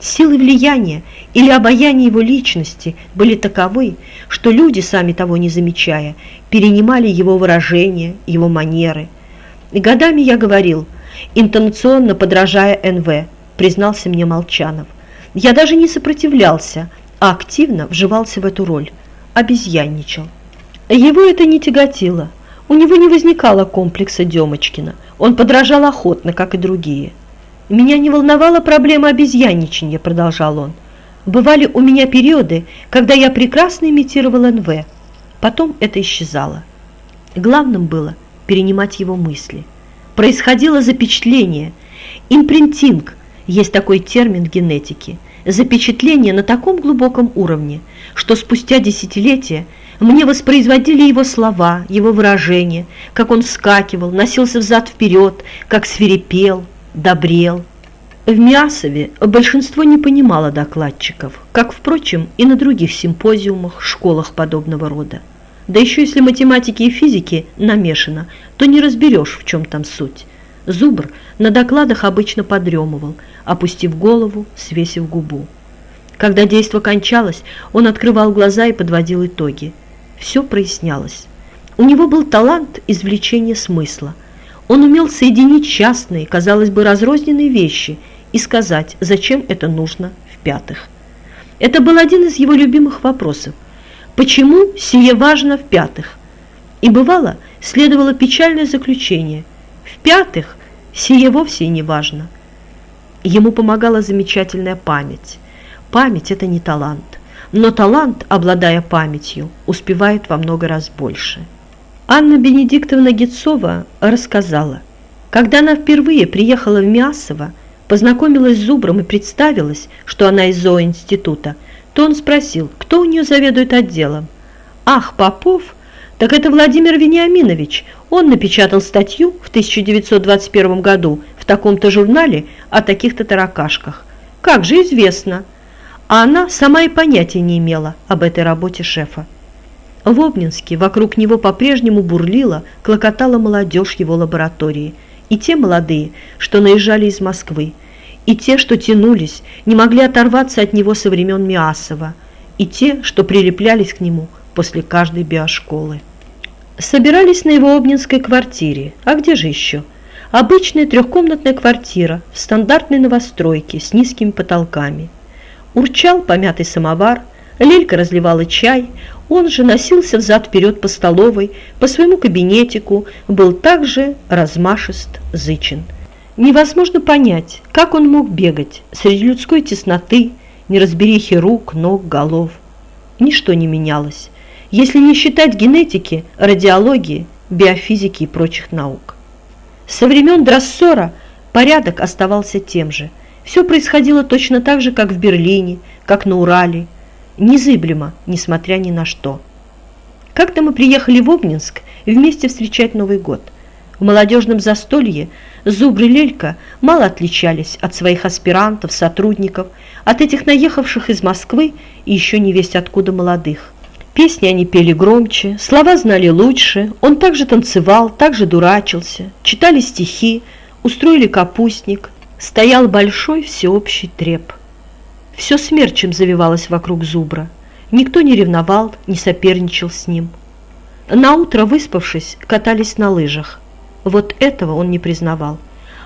Силы влияния или обаяния его личности были таковы, что люди, сами того не замечая, перенимали его выражения, его манеры. И годами я говорил, интонационно подражая НВ, признался мне Молчанов. Я даже не сопротивлялся, а активно вживался в эту роль, обезьянничал. Его это не тяготило, у него не возникало комплекса Демочкина, он подражал охотно, как и другие. «Меня не волновала проблема обезьянничания», – продолжал он. «Бывали у меня периоды, когда я прекрасно имитировал НВ. Потом это исчезало. Главным было перенимать его мысли. Происходило запечатление, импринтинг, есть такой термин в генетике, запечатление на таком глубоком уровне, что спустя десятилетия мне воспроизводили его слова, его выражения, как он вскакивал, носился взад-вперед, как свирепел, добрел. В Миасове большинство не понимало докладчиков, как, впрочем, и на других симпозиумах, школах подобного рода. Да еще если математики и физики намешано, то не разберешь, в чем там суть. Зубр на докладах обычно подремывал, опустив голову, свесив губу. Когда действо кончалось, он открывал глаза и подводил итоги. Все прояснялось. У него был талант извлечения смысла – он умел соединить частные, казалось бы, разрозненные вещи и сказать, зачем это нужно в-пятых. Это был один из его любимых вопросов. Почему сие важно в-пятых? И бывало, следовало печальное заключение. В-пятых, сие вовсе не важно. Ему помогала замечательная память. Память – это не талант. Но талант, обладая памятью, успевает во много раз больше. Анна Бенедиктовна Гицова рассказала, когда она впервые приехала в Миасово, познакомилась с Зубром и представилась, что она из зооинститута, то он спросил, кто у нее заведует отделом. «Ах, Попов? Так это Владимир Вениаминович. Он напечатал статью в 1921 году в таком-то журнале о таких-то таракашках. Как же известно!» А она сама и понятия не имела об этой работе шефа. В Обнинске вокруг него по-прежнему бурлила, клокотала молодежь его лаборатории. И те молодые, что наезжали из Москвы, и те, что тянулись, не могли оторваться от него со времен Миасова, и те, что прилеплялись к нему после каждой биошколы. Собирались на его обнинской квартире. А где же еще? Обычная трехкомнатная квартира в стандартной новостройке с низкими потолками. Урчал помятый самовар, Лелька разливала чай, он же носился взад-вперед по столовой, по своему кабинетику, был также размашист, зычен. Невозможно понять, как он мог бегать среди людской тесноты, неразберихи рук, ног, голов. Ничто не менялось, если не считать генетики, радиологии, биофизики и прочих наук. Со времен Драссора порядок оставался тем же. Все происходило точно так же, как в Берлине, как на Урале, незыблемо, несмотря ни на что. Как-то мы приехали в Обнинск вместе встречать Новый год. В молодежном застолье Зубр Лелька мало отличались от своих аспирантов, сотрудников, от этих наехавших из Москвы и еще не весть откуда молодых. Песни они пели громче, слова знали лучше, он также танцевал, также дурачился, читали стихи, устроили капустник, стоял большой всеобщий треп. Все смерчем завивалось вокруг зубра. Никто не ревновал, не соперничал с ним. Наутро, выспавшись, катались на лыжах. Вот этого он не признавал.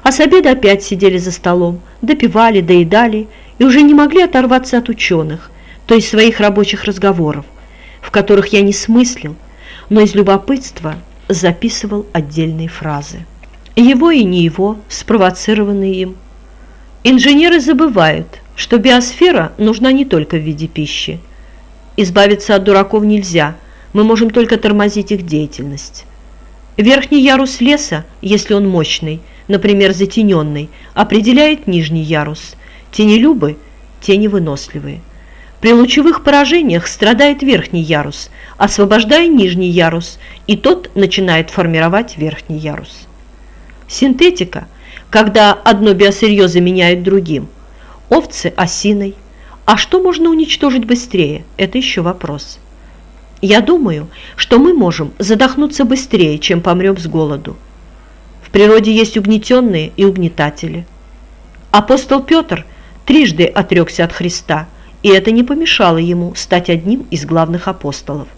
А с обеда опять сидели за столом, допивали, доедали и уже не могли оторваться от ученых, то есть своих рабочих разговоров, в которых я не смыслил, но из любопытства записывал отдельные фразы. Его и не его, спровоцированные им. Инженеры забывают, что биосфера нужна не только в виде пищи. Избавиться от дураков нельзя, мы можем только тормозить их деятельность. Верхний ярус леса, если он мощный, например, затененный, определяет нижний ярус. Тенелюбы – теневыносливые. При лучевых поражениях страдает верхний ярус, освобождая нижний ярус, и тот начинает формировать верхний ярус. Синтетика, когда одно биосырье заменяет другим – овцы осиной. А что можно уничтожить быстрее? Это еще вопрос. Я думаю, что мы можем задохнуться быстрее, чем помрем с голоду. В природе есть угнетенные и угнетатели. Апостол Петр трижды отрекся от Христа, и это не помешало ему стать одним из главных апостолов.